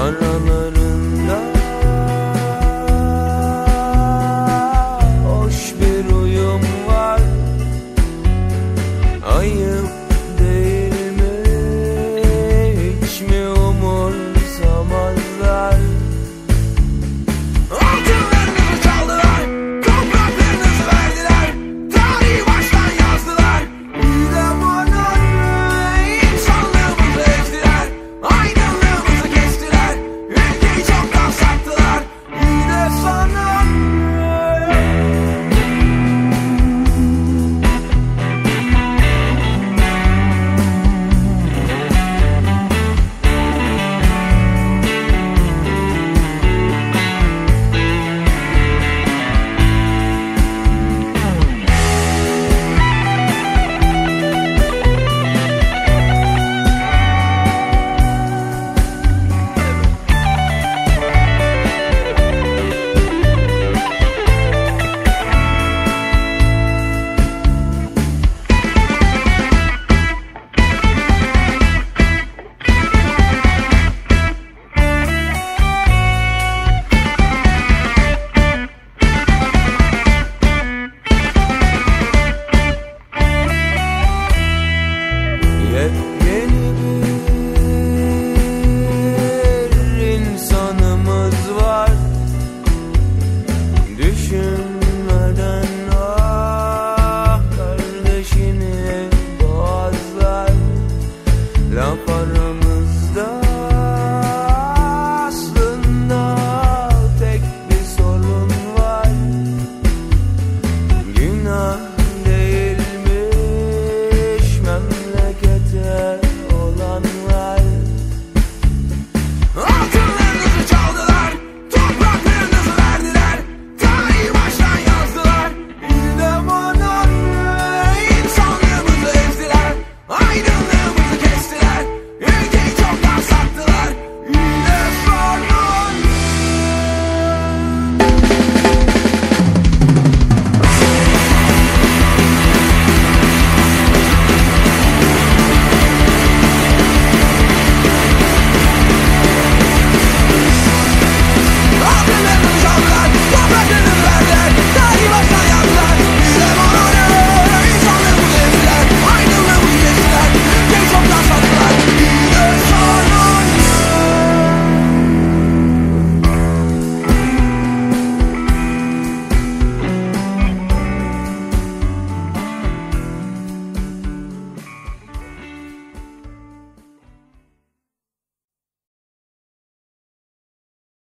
Araları